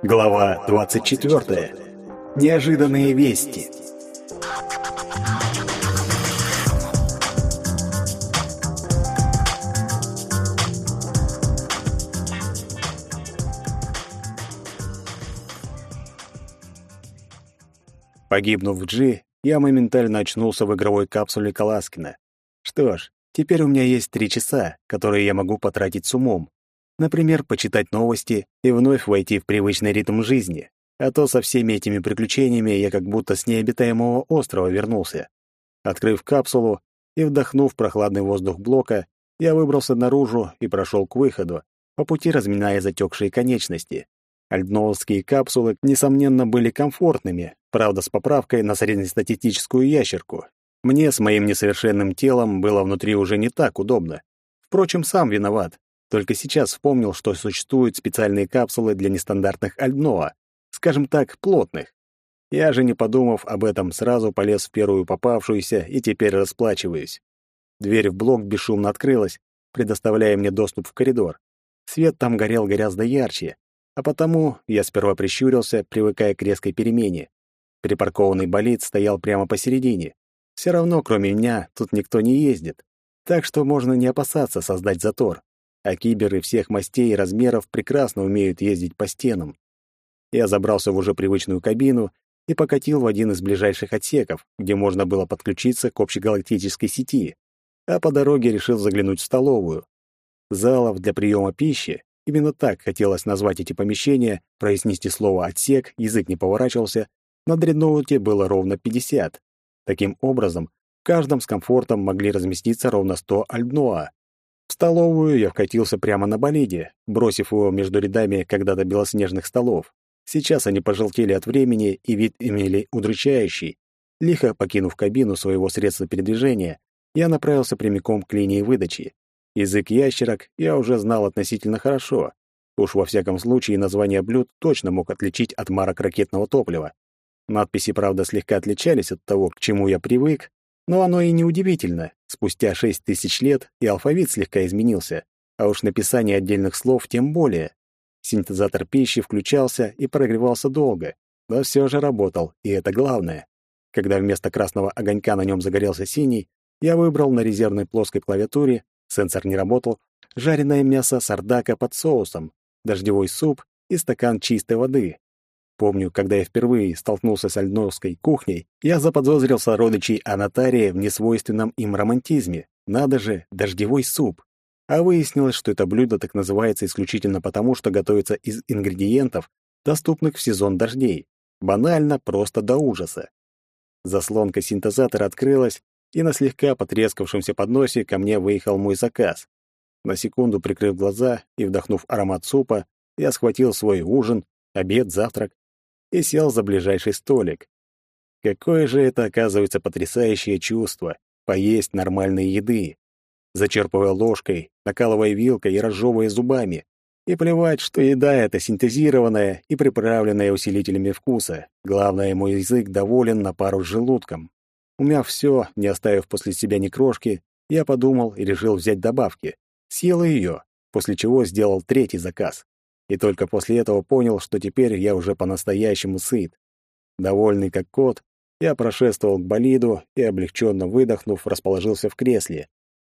Глава 24. Неожиданные вести. Погибнув в G, я моментально очнулся в игровой капсуле Каласкина. Что ж, теперь у меня есть три часа, которые я могу потратить с умом. Например, почитать новости и вновь войти в привычный ритм жизни. А то со всеми этими приключениями я как будто с необитаемого острова вернулся. Открыв капсулу и вдохнув прохладный воздух блока, я выбрался наружу и прошел к выходу, по пути разминая затекшие конечности. Альдноусские капсулы, несомненно, были комфортными, правда, с поправкой на среднестатистическую ящерку. Мне с моим несовершенным телом было внутри уже не так удобно. Впрочем, сам виноват. Только сейчас вспомнил, что существуют специальные капсулы для нестандартных альдноа, скажем так, плотных. Я же, не подумав об этом, сразу полез в первую попавшуюся и теперь расплачиваюсь. Дверь в блок бесшумно открылась, предоставляя мне доступ в коридор. Свет там горел гораздо ярче, а потому я сперва прищурился, привыкая к резкой перемене. Припаркованный болид стоял прямо посередине. Все равно, кроме меня, тут никто не ездит, так что можно не опасаться создать затор а киберы всех мастей и размеров прекрасно умеют ездить по стенам. Я забрался в уже привычную кабину и покатил в один из ближайших отсеков, где можно было подключиться к общегалактической сети, а по дороге решил заглянуть в столовую. Залов для приема пищи, именно так хотелось назвать эти помещения, произнести слово «отсек», язык не поворачивался, на дредноуте было ровно 50. Таким образом, в каждом с комфортом могли разместиться ровно 100 альдноа. В столовую я вкатился прямо на болиде, бросив его между рядами когда-то белоснежных столов. Сейчас они пожелтели от времени и вид имели удручающий. Лихо покинув кабину своего средства передвижения, я направился прямиком к линии выдачи. Язык ящерок я уже знал относительно хорошо. Уж во всяком случае название блюд точно мог отличить от марок ракетного топлива. Надписи, правда, слегка отличались от того, к чему я привык, но оно и не удивительно. Спустя шесть тысяч лет и алфавит слегка изменился, а уж написание отдельных слов тем более. Синтезатор пищи включался и прогревался долго, но все же работал, и это главное. Когда вместо красного огонька на нем загорелся синий, я выбрал на резервной плоской клавиатуре, сенсор не работал, жареное мясо сардака под соусом, дождевой суп и стакан чистой воды. Помню, когда я впервые столкнулся с альдновской кухней, я заподозрил сородичей Анатария в несвойственном им романтизме. Надо же, дождевой суп. А выяснилось, что это блюдо так называется исключительно потому, что готовится из ингредиентов, доступных в сезон дождей. Банально, просто до ужаса. Заслонка синтезатора открылась, и на слегка потрескавшемся подносе ко мне выехал мой заказ. На секунду прикрыв глаза и вдохнув аромат супа, я схватил свой ужин, обед, завтрак и сел за ближайший столик. Какое же это, оказывается, потрясающее чувство — поесть нормальной еды, зачерпывая ложкой, накалывая вилкой и разжевывая зубами. И плевать, что еда эта синтезированная и приправленная усилителями вкуса. Главное, мой язык доволен на пару с желудком. Умяв все, не оставив после себя ни крошки, я подумал и решил взять добавки. Съел ее, после чего сделал третий заказ и только после этого понял, что теперь я уже по-настоящему сыт. Довольный как кот, я прошествовал к болиду и, облегченно выдохнув, расположился в кресле.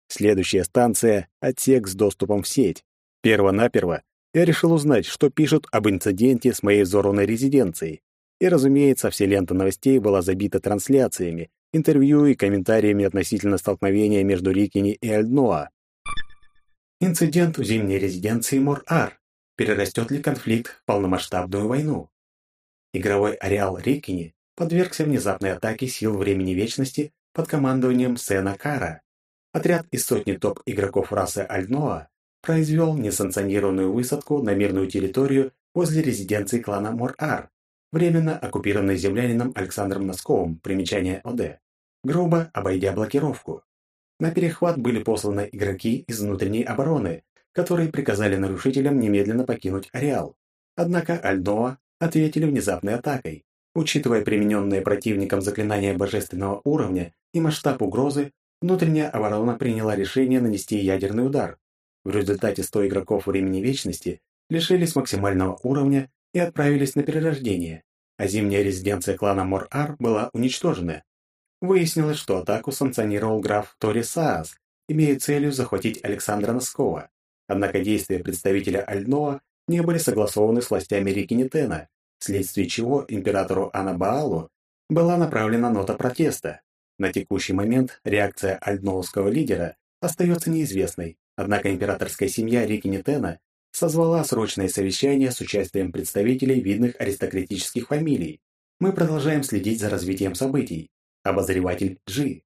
Следующая станция — отсек с доступом в сеть. Перво-наперво я решил узнать, что пишут об инциденте с моей взорванной резиденцией. И, разумеется, вся лента новостей была забита трансляциями, интервью и комментариями относительно столкновения между Рикини и Альдноа. Инцидент в зимней резиденции Мор-Ар перерастет ли конфликт в полномасштабную войну. Игровой ареал Рикини подвергся внезапной атаке сил Времени Вечности под командованием Сена Кара. Отряд из сотни топ-игроков расы Альноа произвел несанкционированную высадку на мирную территорию возле резиденции клана Мор-Ар, временно оккупированной землянином Александром Носковым, примечание ОД, грубо обойдя блокировку. На перехват были посланы игроки из внутренней обороны, которые приказали нарушителям немедленно покинуть ареал. Однако Альдоа ответили внезапной атакой. Учитывая примененные противником заклинания божественного уровня и масштаб угрозы, внутренняя оборона приняла решение нанести ядерный удар. В результате 100 игроков Времени Вечности лишились максимального уровня и отправились на перерождение, а зимняя резиденция клана Мор-Ар была уничтожена. Выяснилось, что атаку санкционировал граф Тори Саас, имея целью захватить Александра Носкова. Однако действия представителя Альноа не были согласованы с властями Рикинетена, вследствие чего императору Анабаалу была направлена нота протеста. На текущий момент реакция альдноуского лидера остается неизвестной, однако императорская семья Рикинетена созвала срочное совещание с участием представителей видных аристократических фамилий. Мы продолжаем следить за развитием событий. Обозреватель Джи.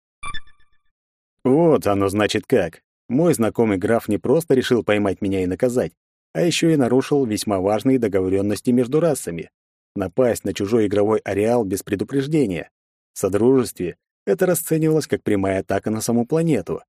Вот оно значит как. Мой знакомый граф не просто решил поймать меня и наказать, а еще и нарушил весьма важные договоренности между расами. Напасть на чужой игровой ареал без предупреждения. В Содружестве это расценивалось как прямая атака на саму планету.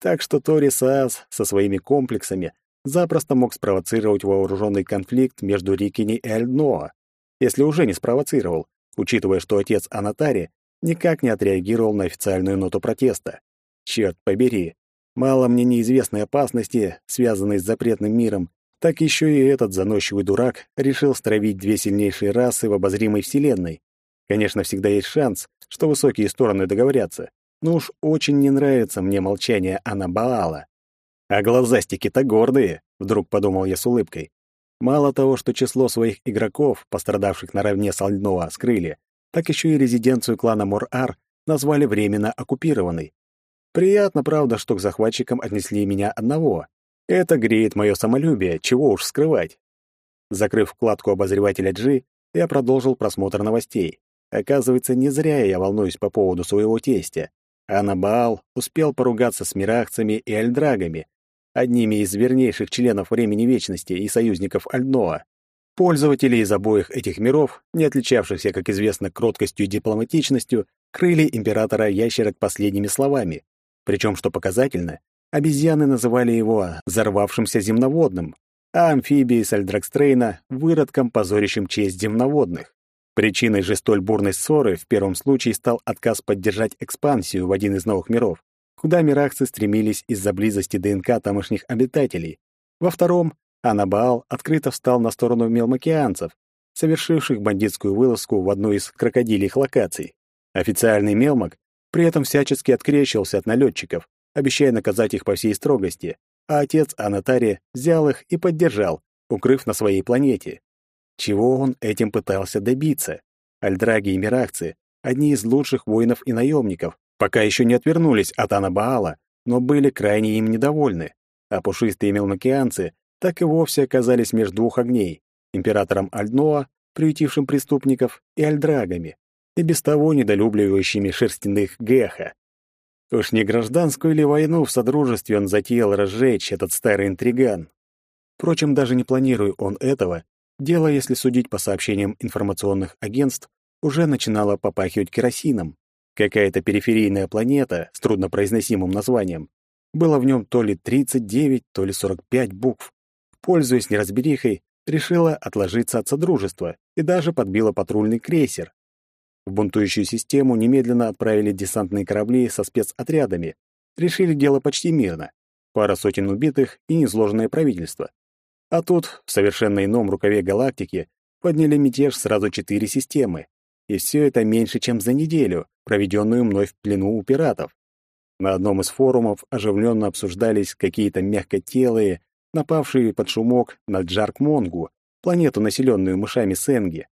Так что Тори Саас со своими комплексами запросто мог спровоцировать вооруженный конфликт между Рикини и Альдноа, если уже не спровоцировал, учитывая, что отец Анатари никак не отреагировал на официальную ноту протеста. Черт побери, мало мне неизвестной опасности, связанной с запретным миром, так еще и этот заносчивый дурак решил стравить две сильнейшие расы в обозримой вселенной. Конечно, всегда есть шанс, что высокие стороны договорятся, но уж очень не нравится мне молчание Анабаала. А глазастики-то гордые, вдруг подумал я с улыбкой. Мало того, что число своих игроков, пострадавших наравне с Альноа, скрыли, так еще и резиденцию клана Мор-Ар назвали временно оккупированной. Приятно, правда, что к захватчикам отнесли меня одного. Это греет мое самолюбие, чего уж скрывать. Закрыв вкладку обозревателя G, я продолжил просмотр новостей. Оказывается, не зря я волнуюсь по поводу своего тестя. Анабаал успел поругаться с мирахцами и альдрагами, одними из вернейших членов Времени Вечности и союзников Альноа. Пользователи из обоих этих миров, не отличавшихся, как известно, кроткостью и дипломатичностью, крыли императора ящерок последними словами. Причем, что показательно, обезьяны называли его «взорвавшимся земноводным», а амфибии с Альдракстрейна — выродком, позорящим честь земноводных. Причиной же столь бурной ссоры в первом случае стал отказ поддержать экспансию в один из новых миров, куда мирахцы стремились из-за близости ДНК тамошних обитателей. Во втором Анабаал открыто встал на сторону мелмокеанцев, совершивших бандитскую вылазку в одну из крокодильих локаций. Официальный мелмок при этом всячески открещивался от налетчиков, обещая наказать их по всей строгости, а отец Анатари взял их и поддержал, укрыв на своей планете. Чего он этим пытался добиться? Альдраги и Миракцы — одни из лучших воинов и наемников, пока еще не отвернулись от Анабаала, но были крайне им недовольны, а пушистые мелмокеанцы так и вовсе оказались между двух огней — императором Альдноа, приютившим преступников, и альдрагами, и без того недолюбливающими шерстяных геха. Уж не гражданскую ли войну в Содружестве он затеял разжечь, этот старый интриган? Впрочем, даже не планируя он этого, дело, если судить по сообщениям информационных агентств, уже начинало попахивать керосином. Какая-то периферийная планета с труднопроизносимым названием. Было в нем то ли 39, то ли 45 букв. Пользуясь неразберихой, решила отложиться от Содружества и даже подбила патрульный крейсер. В бунтующую систему немедленно отправили десантные корабли со спецотрядами. Решили дело почти мирно. Пара сотен убитых и незложенное правительство. А тут, в совершенно ином рукаве галактики, подняли мятеж сразу четыре системы. И все это меньше, чем за неделю, проведенную мной в плену у пиратов. На одном из форумов оживленно обсуждались какие-то мягкотелые, напавшие под шумок на Джарк-Монгу, планету, населенную мышами Сенги.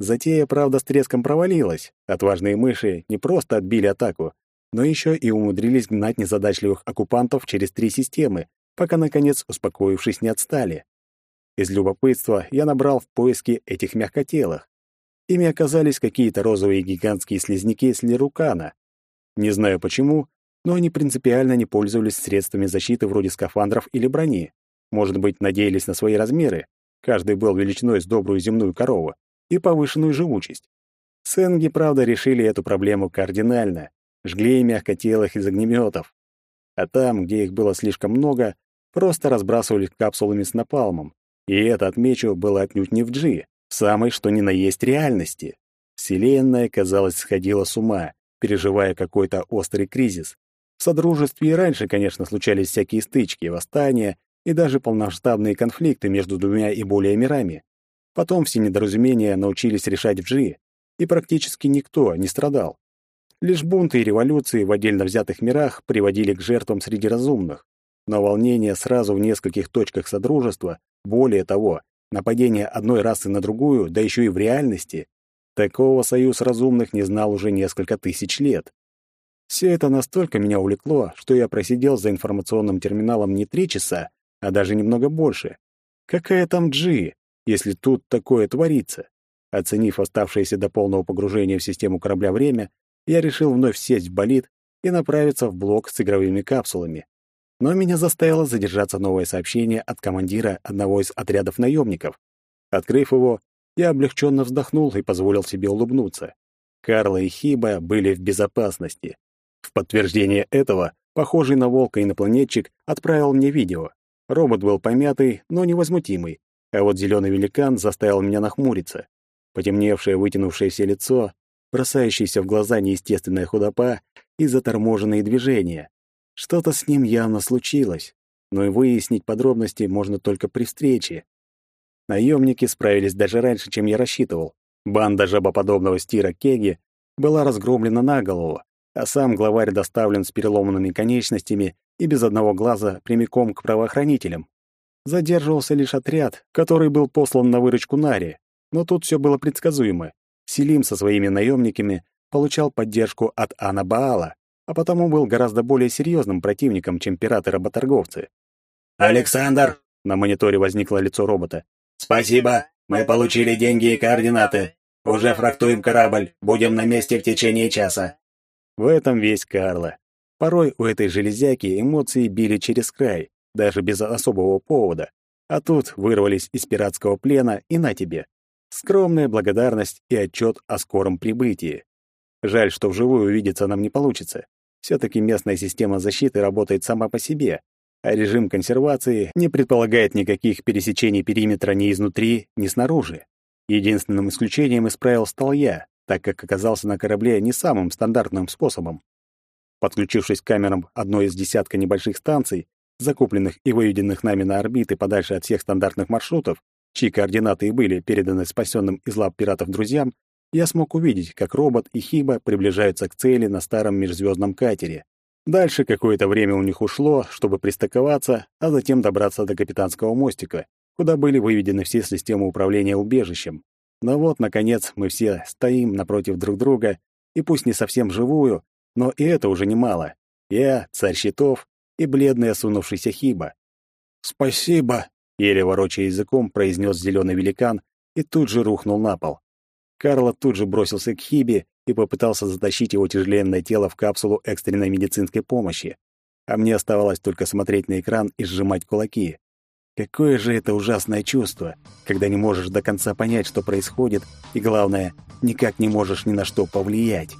Затея, правда, с треском провалилась. Отважные мыши не просто отбили атаку, но еще и умудрились гнать незадачливых оккупантов через три системы, пока, наконец, успокоившись, не отстали. Из любопытства я набрал в поиске этих мягкотелых. Ими оказались какие-то розовые гигантские слизняки с лирукана. Не знаю почему, но они принципиально не пользовались средствами защиты вроде скафандров или брони. Может быть, надеялись на свои размеры. Каждый был величиной с добрую земную корову и повышенную живучесть. Сенги, правда, решили эту проблему кардинально. Жгли мягкотелых из огнеметов. А там, где их было слишком много, просто разбрасывались капсулами с напалмом. И это, отмечу, было отнюдь не в Джи, в самой что ни на есть реальности. Вселенная, казалось, сходила с ума, переживая какой-то острый кризис. В Содружестве и раньше, конечно, случались всякие стычки, восстания и даже полномасштабные конфликты между двумя и более мирами. Потом все недоразумения научились решать вжи, и практически никто не страдал. Лишь бунты и революции в отдельно взятых мирах приводили к жертвам среди разумных. Но волнение сразу в нескольких точках Содружества, более того, нападение одной расы на другую, да еще и в реальности, такого союз разумных не знал уже несколько тысяч лет. Все это настолько меня увлекло, что я просидел за информационным терминалом не три часа, а даже немного больше. Какая там Джи, если тут такое творится? Оценив оставшееся до полного погружения в систему корабля время, я решил вновь сесть в болид и направиться в блок с игровыми капсулами. Но меня заставило задержаться новое сообщение от командира одного из отрядов наемников. Открыв его, я облегченно вздохнул и позволил себе улыбнуться. Карла и Хиба были в безопасности. В подтверждение этого, похожий на волка инопланетчик отправил мне видео. Робот был помятый, но невозмутимый, а вот зеленый великан заставил меня нахмуриться. Потемневшее вытянувшееся лицо, бросающаяся в глаза неестественная худопа и заторможенные движения. Что-то с ним явно случилось, но и выяснить подробности можно только при встрече. Наемники справились даже раньше, чем я рассчитывал. Банда жабоподобного стира Кеги была разгромлена на голову, а сам главарь доставлен с переломанными конечностями и без одного глаза прямиком к правоохранителям. Задерживался лишь отряд, который был послан на выручку Нари, но тут все было предсказуемо. Селим со своими наемниками получал поддержку от Анабаала, а потому был гораздо более серьезным противником, чем пираты-работорговцы. «Александр!» — на мониторе возникло лицо робота. «Спасибо, мы получили деньги и координаты. Уже фрактуем корабль, будем на месте в течение часа». В этом весь Карла. Порой у этой железяки эмоции били через край, даже без особого повода. А тут вырвались из пиратского плена и на тебе скромная благодарность и отчет о скором прибытии. Жаль, что вживую увидеться нам не получится. Все-таки местная система защиты работает сама по себе, а режим консервации не предполагает никаких пересечений периметра ни изнутри, ни снаружи. Единственным исключением из правил стал я, так как оказался на корабле не самым стандартным способом. Подключившись к камерам одной из десятка небольших станций, закупленных и выведенных нами на орбиты подальше от всех стандартных маршрутов, чьи координаты и были переданы спасенным из лап пиратов друзьям, я смог увидеть, как робот и Хиба приближаются к цели на старом межзвездном катере. Дальше какое-то время у них ушло, чтобы пристыковаться, а затем добраться до капитанского мостика, куда были выведены все системы управления убежищем. Но вот, наконец, мы все стоим напротив друг друга, и пусть не совсем живую, но и это уже немало. Я, царь щитов, и бледный осунувшийся Хиба. «Спасибо», еле ворочая языком, произнес зеленый великан и тут же рухнул на пол. Карло тут же бросился к Хибе и попытался затащить его тяжеленное тело в капсулу экстренной медицинской помощи. А мне оставалось только смотреть на экран и сжимать кулаки. Какое же это ужасное чувство, когда не можешь до конца понять, что происходит, и главное, никак не можешь ни на что повлиять.